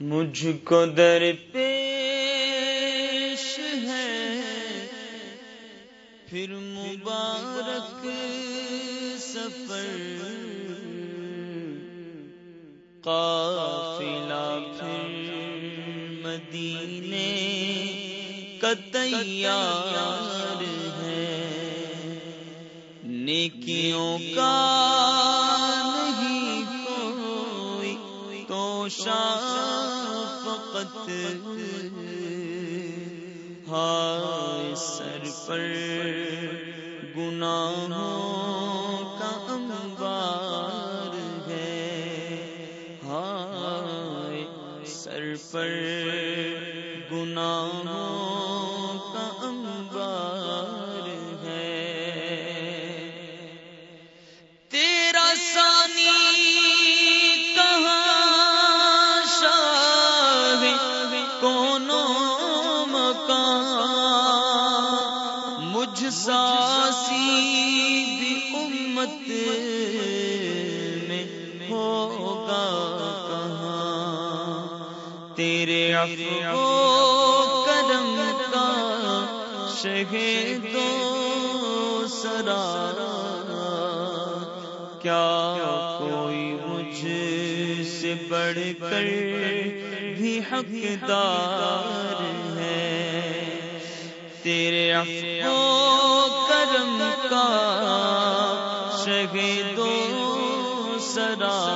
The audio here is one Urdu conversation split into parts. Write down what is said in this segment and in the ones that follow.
مجھ کو در پیش ہے۔ پھر مبارک سفر۔ قافلہ پھر مدینے کا تیار ہے۔ نیکیوں کا فقط ہائے سر پر گناہوں کا انبار ہے۔ ہائے سر پر گناہوں تیرے عفو کرم کا شہدوں سرارا۔ کیا کوئی مجھ سے بڑھ کر بھی حقدار ہے؟ تیرے عفو کرم کا شہدوں سرارا۔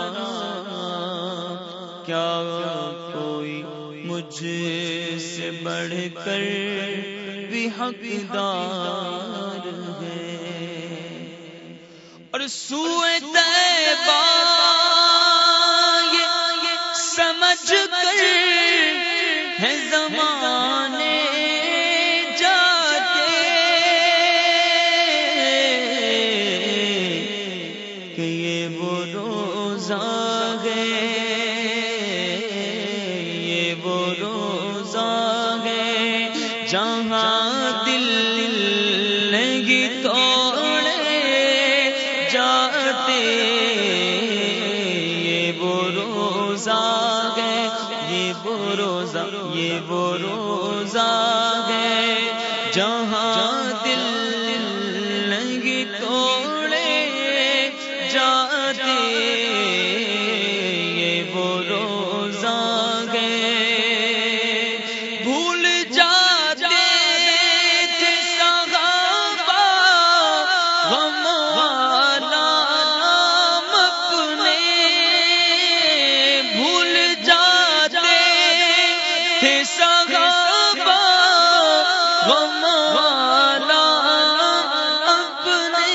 مجھ سے بڑھ کر بھی حقدار ہے۔ اور سوئے طیبہ روزہ ہے، جہاں دل نہیں توڑے جاتے، یہ وہ روزہ ہے، یہ وہ روزہ، یہ وہ روزہ ہے، جہاں صحابہ والا اپنے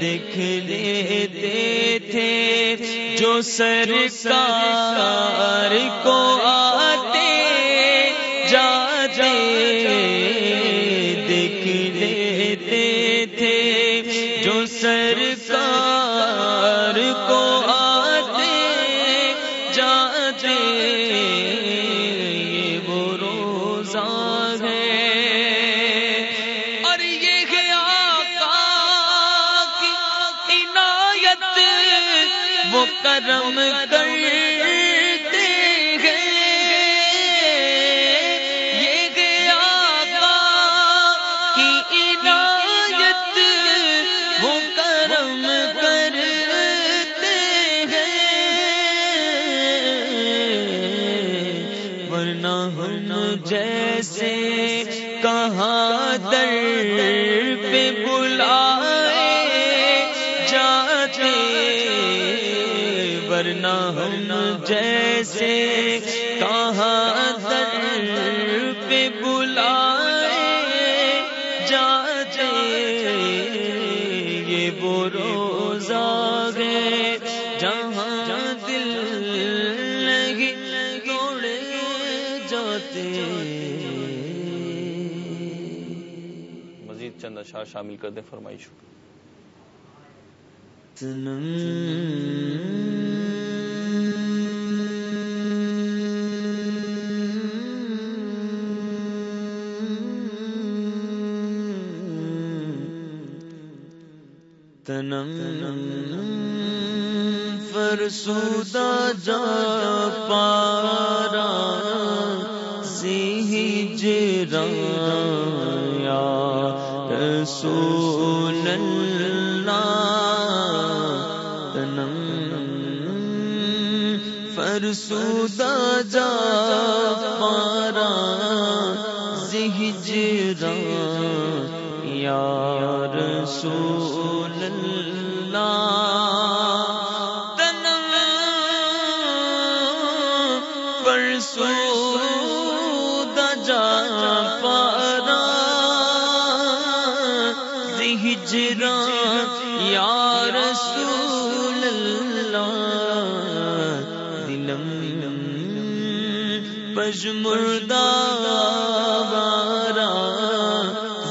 دیکھ لیتے تھے جو سرکار کرم کرتے ہیں۔ یہ ہے آقا کی عنایت وہ کرم کرتے ہیں۔ ورنہ ہم جیسے کہاں در پہ بلائے کہاں در پہ بلائے جاتے یہ وہ روزہ ہے جہاں دل نہیں توڑے جاتے۔ مزید چند اشعار شامل کر دیں فرمائش تنم فرسودہ جا پارا سی جا یا رسول اللہ تنم فرسودہ جا پارا زہجرا یا رسول ہجرا یا رسول اللہ دلم پجمردہ بارا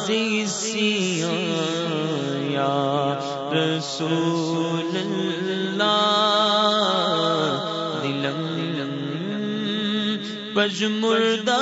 زیسیاں یا رسول اللہ بج مردہ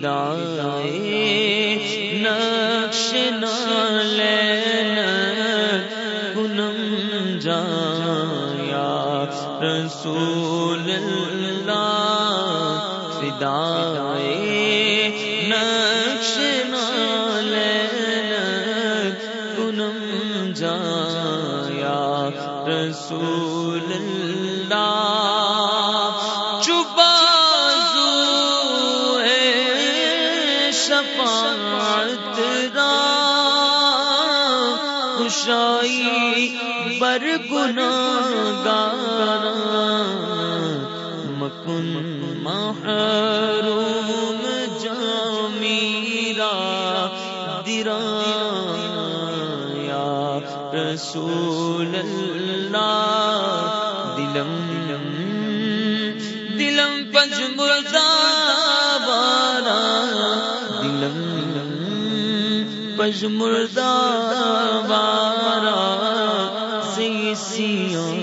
فدائے نقش نالین کنم جایا رسول اللہ فدائے نقش نالین کنم جایا رسول شفاعت را خوشائی بر گنا گانا مکن محروم جامیرا درا یا رسول اللہ دلم دلم پنج مردا پنج مردا سی سیوں